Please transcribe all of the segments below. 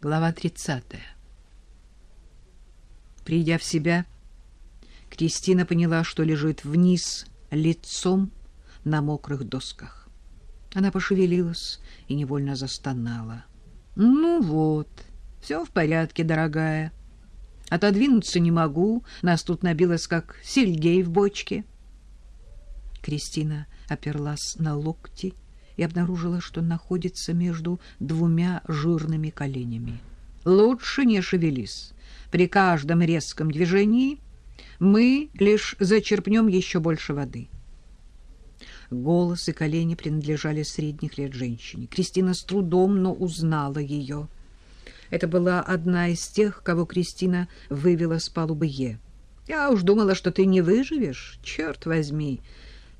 Глава 30. Придя в себя, Кристина поняла, что лежит вниз лицом на мокрых досках. Она пошевелилась и невольно застонала. «Ну вот, все в порядке, дорогая. Отодвинуться не могу, нас тут набилось, как сельдей в бочке». Кристина оперлась на локти и обнаружила, что находится между двумя жирными коленями. «Лучше не шевелись. При каждом резком движении мы лишь зачерпнем еще больше воды». Голос и колени принадлежали средних лет женщине. Кристина с трудом, но узнала ее. Это была одна из тех, кого Кристина вывела с палубы Е. «Я уж думала, что ты не выживешь. Черт возьми!»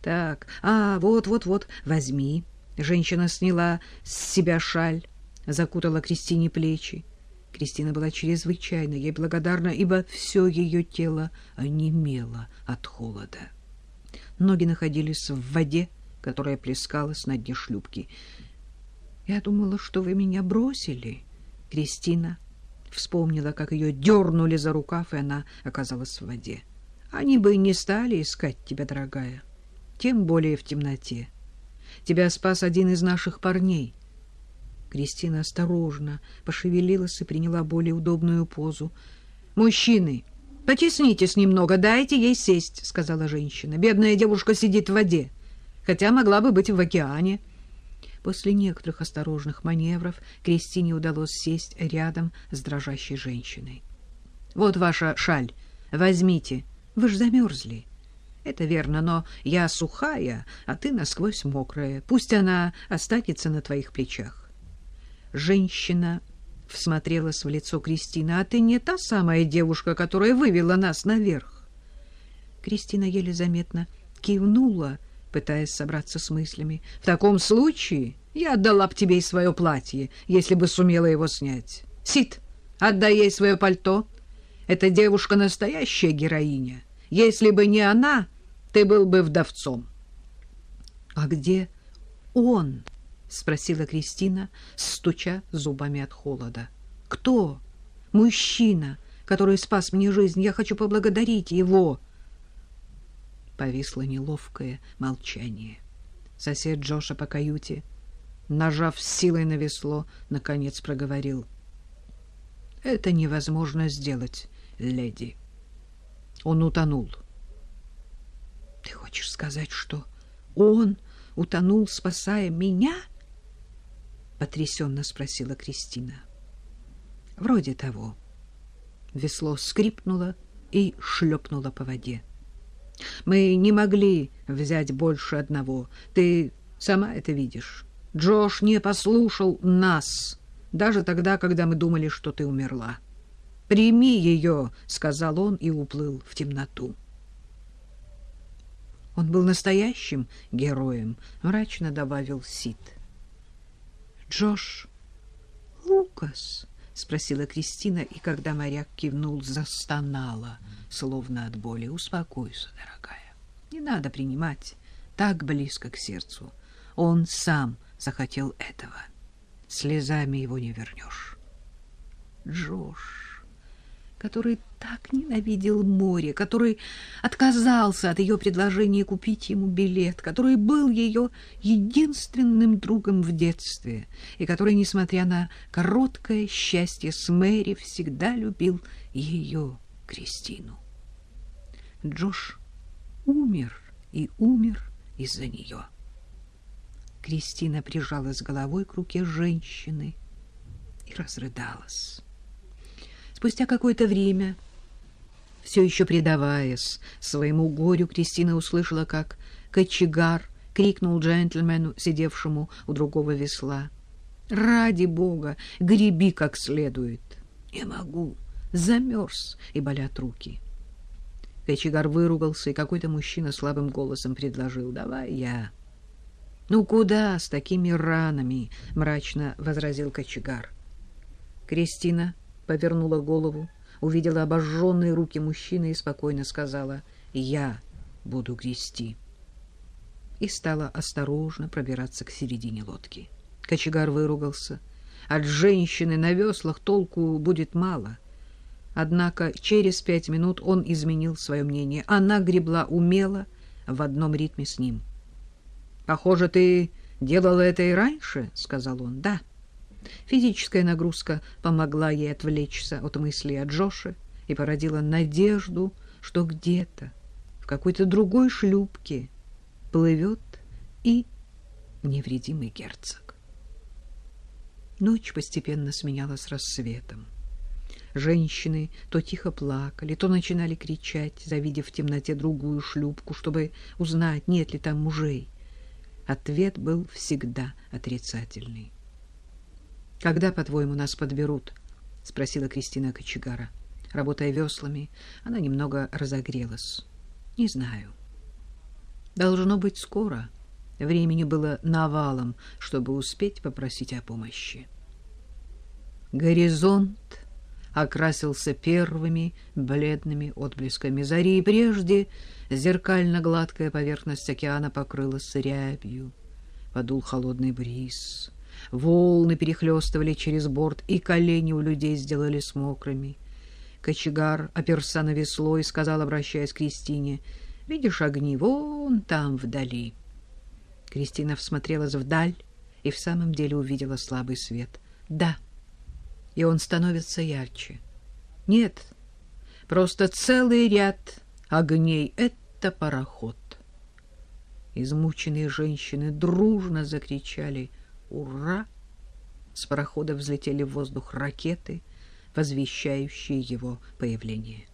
«Так, а, вот-вот-вот, возьми». Женщина сняла с себя шаль, закутала Кристине плечи. Кристина была чрезвычайно ей благодарна, ибо все ее тело онемело от холода. Ноги находились в воде, которая плескалась на дне шлюпки. «Я думала, что вы меня бросили». Кристина вспомнила, как ее дернули за рукав, и она оказалась в воде. «Они бы и не стали искать тебя, дорогая, тем более в темноте». Тебя спас один из наших парней. Кристина осторожно пошевелилась и приняла более удобную позу. Мужчины, потеснитесь немного, дайте ей сесть, сказала женщина. Бедная девушка сидит в воде, хотя могла бы быть в океане. После некоторых осторожных маневров Кристине удалось сесть рядом с дрожащей женщиной. Вот ваша шаль, возьмите. Вы ж замерзли. Это верно, но я сухая, а ты насквозь мокрая. Пусть она останется на твоих плечах. Женщина всмотрелась в лицо Кристины. А ты не та самая девушка, которая вывела нас наверх? Кристина еле заметно кивнула, пытаясь собраться с мыслями. В таком случае я отдала б тебе и свое платье, если бы сумела его снять. Сид, отдай ей свое пальто. Эта девушка настоящая героиня. Если бы не она, ты был бы вдовцом. — А где он? — спросила Кристина, стуча зубами от холода. — Кто? Мужчина, который спас мне жизнь. Я хочу поблагодарить его. Повисло неловкое молчание. Сосед Джоша по каюте, нажав силой на весло, наконец проговорил. — Это невозможно сделать, леди. Он утонул. — ты хочешь сказать, что он утонул, спасая меня? потрясенно спросила Кристина. Вроде того. Весло скрипнуло и шлепнуло по воде. Мы не могли взять больше одного. Ты сама это видишь. Джош не послушал нас, даже тогда, когда мы думали, что ты умерла. Прими ее, сказал он и уплыл в темноту. Он был настоящим героем, мрачно добавил Сид. Джош Лукас, спросила Кристина, и когда моряк кивнул, застонала, словно от боли. Успокойся, дорогая. Не надо принимать так близко к сердцу. Он сам захотел этого. Слезами его не вернешь. Джош который так ненавидел море, который отказался от ее предложения купить ему билет, который был ее единственным другом в детстве и который, несмотря на короткое счастье с Мэри, всегда любил ее, Кристину. Джош умер и умер из-за нее. Кристина прижалась головой к руке женщины и разрыдалась. Спустя какое-то время, все еще предаваясь своему горю, Кристина услышала, как кочегар крикнул джентльмену, сидевшему у другого весла. «Ради бога, греби как следует!» «Не могу, замерз!» и болят руки. Кочегар выругался, и какой-то мужчина слабым голосом предложил. «Давай я». «Ну куда с такими ранами?» — мрачно возразил кочегар. Кристина повернула голову, увидела обожженные руки мужчины и спокойно сказала «Я буду грести». И стала осторожно пробираться к середине лодки. Кочегар выругался, от женщины на веслах толку будет мало. Однако через пять минут он изменил свое мнение. Она гребла умело в одном ритме с ним. «Похоже, ты делала это и раньше», — сказал он. «Да». Физическая нагрузка помогла ей отвлечься от мыслей о Джоше и породила надежду, что где-то в какой-то другой шлюпке плывет и невредимый герцог. Ночь постепенно сменялась рассветом. Женщины то тихо плакали, то начинали кричать, завидев в темноте другую шлюпку, чтобы узнать, нет ли там мужей. Ответ был всегда отрицательный. «Когда, по-твоему, нас подберут?» — спросила Кристина Кочегара. Работая веслами, она немного разогрелась. «Не знаю. Должно быть скоро». Времени было навалом, чтобы успеть попросить о помощи. Горизонт окрасился первыми бледными отблесками зари, и прежде зеркально-гладкая поверхность океана покрылась рябью. Подул холодный бриз. Волны перехлестывали через борт, и колени у людей сделались мокрыми. Кочегар оперся на весло и сказал, обращаясь к Кристине, «Видишь огни вон там вдали?» Кристина всмотрелась вдаль и в самом деле увидела слабый свет. Да, и он становится ярче. Нет, просто целый ряд огней — это пароход. Измученные женщины дружно закричали «Ура!». С парохода взлетели в воздух ракеты, возвещающие его появление.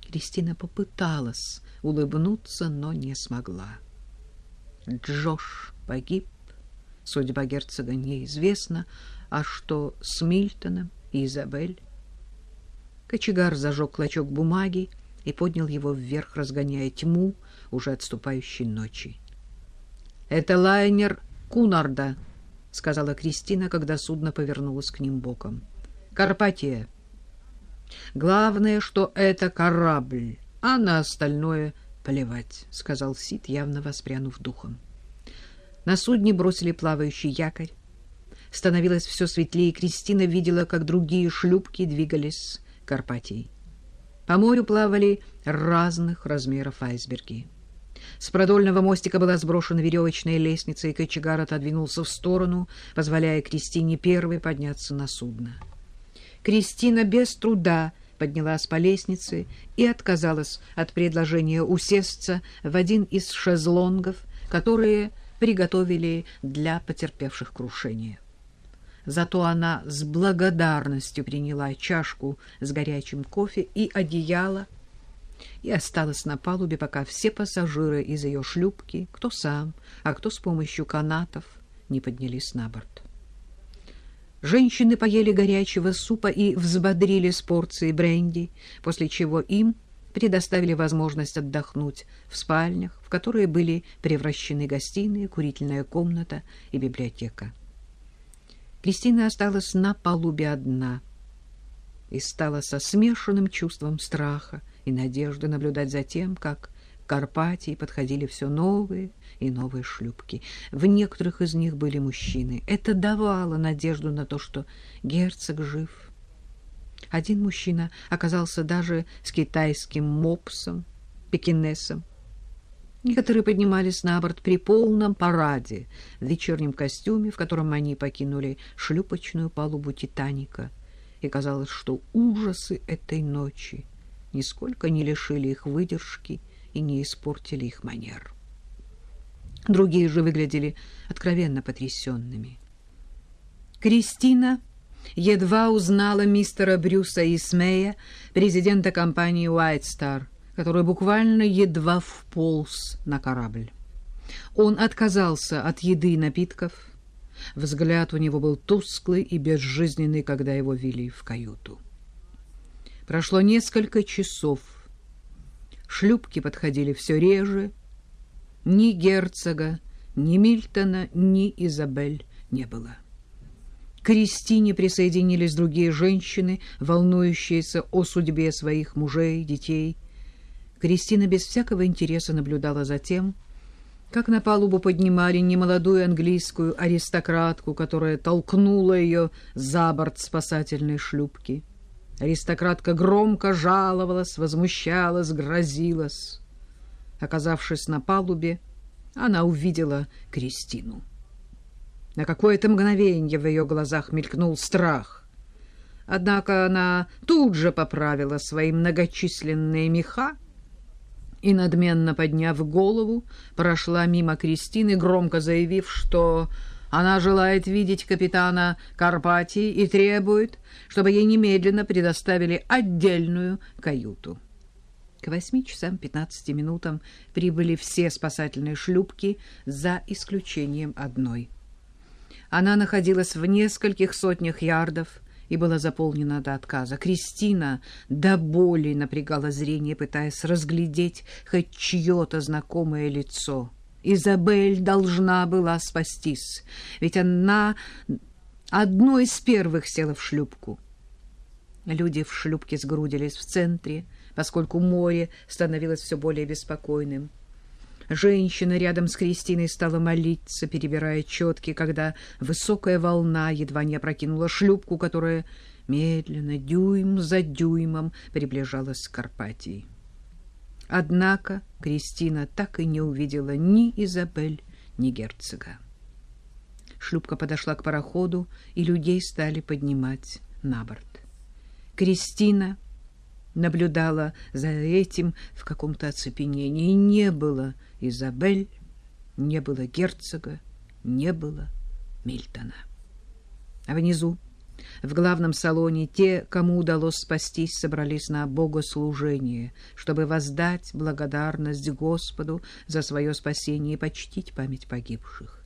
Кристина попыталась улыбнуться, но не смогла. Джош погиб, судьба герцога неизвестна, а что с Мильтоном и Изабель? Кочегар зажег клочок бумаги и поднял его вверх, разгоняя тьму уже отступающей ночи. — Это лайнер Кунарда, — сказала Кристина, когда судно повернулось к ним боком. — Карпатия. Главное, что это корабль, а на остальное — Плевать, — сказал Сид, явно воспрянув духом. На судне бросили плавающий якорь. Становилось все светлее, Кристина видела, как другие шлюпки двигались к Карпатии. По морю плавали разных размеров айсберги. С продольного мостика была сброшена веревочная лестница, и кочегар отодвинулся в сторону, позволяя Кристине первой подняться на судно. Кристина без труда поднялась по лестнице и отказалась от предложения усесться в один из шезлонгов, которые приготовили для потерпевших крушение. Зато она с благодарностью приняла чашку с горячим кофе и одеяло и осталась на палубе, пока все пассажиры из ее шлюпки, кто сам, а кто с помощью канатов, не поднялись на борт. Женщины поели горячего супа и взбодрили с порцией бренди, после чего им предоставили возможность отдохнуть в спальнях, в которые были превращены гостиные, курительная комната и библиотека. Кристина осталась на палубе одна и стала со смешанным чувством страха и надежды наблюдать за тем, как к Карпатии подходили все новые и новые шлюпки. В некоторых из них были мужчины. Это давало надежду на то, что герцог жив. Один мужчина оказался даже с китайским мопсом, пекинесом. Некоторые поднимались на борт при полном параде в вечернем костюме, в котором они покинули шлюпочную палубу «Титаника». И казалось, что ужасы этой ночи нисколько не лишили их выдержки и не испортили их манер. Другие же выглядели откровенно потрясенными. Кристина едва узнала мистера Брюса Исмея, президента компании White Star, который буквально едва вполз на корабль. Он отказался от еды и напитков. Взгляд у него был тусклый и безжизненный, когда его вели в каюту. Прошло несколько часов. Шлюпки подходили все реже, ни герцога, ни Мильтона, ни Изабель не было. К Кристине присоединились другие женщины, волнующиеся о судьбе своих мужей, детей. Кристина без всякого интереса наблюдала за тем, как на палубу поднимали немолодую английскую аристократку, которая толкнула ее за борт спасательной шлюпки. Аристократка громко жаловалась, возмущалась, грозилась. Оказавшись на палубе, она увидела Кристину. На какое-то мгновенье в ее глазах мелькнул страх. Однако она тут же поправила свои многочисленные меха и, надменно подняв голову, прошла мимо Кристины, громко заявив, что она желает видеть капитана Карпатии и требует, чтобы ей немедленно предоставили отдельную каюту. К восьми часам пятнадцати минутам прибыли все спасательные шлюпки, за исключением одной. Она находилась в нескольких сотнях ярдов и была заполнена до отказа. Кристина до боли напрягала зрение, пытаясь разглядеть хоть чье-то знакомое лицо. Изабель должна была спастись, ведь она одной из первых села в шлюпку. Люди в шлюпке сгрудились в центре, поскольку море становилось все более беспокойным. Женщина рядом с Кристиной стала молиться, перебирая четки, когда высокая волна едва не опрокинула шлюпку, которая медленно, дюйм за дюймом приближалась к Карпатии. Однако Кристина так и не увидела ни Изабель, ни герцога. Шлюпка подошла к пароходу, и людей стали поднимать на борт. Кристина наблюдала за этим в каком-то оцепенении. Не было Изабель, не было герцога, не было Мильтона. А внизу, в главном салоне, те, кому удалось спастись, собрались на богослужение, чтобы воздать благодарность Господу за свое спасение и почтить память погибших.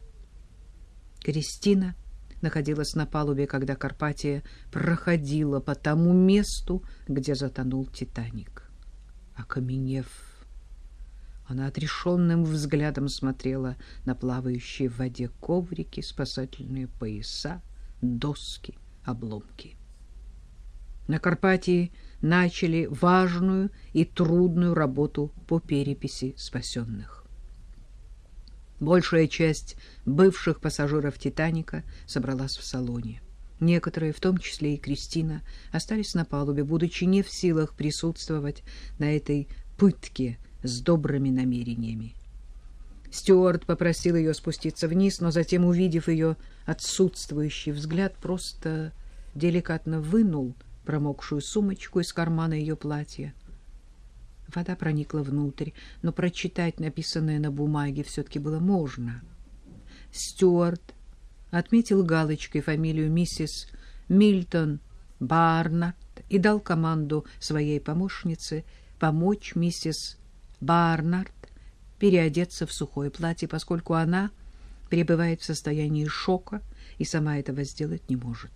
Кристина находилась на палубе, когда Карпатия проходила по тому месту, где затонул Титаник. Окаменев, она отрешенным взглядом смотрела на плавающие в воде коврики, спасательные пояса, доски, обломки. На Карпатии начали важную и трудную работу по переписи спасенных. Большая часть бывших пассажиров «Титаника» собралась в салоне. Некоторые, в том числе и Кристина, остались на палубе, будучи не в силах присутствовать на этой пытке с добрыми намерениями. Стюарт попросил ее спуститься вниз, но затем, увидев ее отсутствующий взгляд, просто деликатно вынул промокшую сумочку из кармана ее платья. Вода проникла внутрь, но прочитать написанное на бумаге все-таки было можно. Стюарт отметил галочкой фамилию миссис Мильтон Барнард и дал команду своей помощнице помочь миссис Барнард переодеться в сухое платье, поскольку она пребывает в состоянии шока и сама этого сделать не может.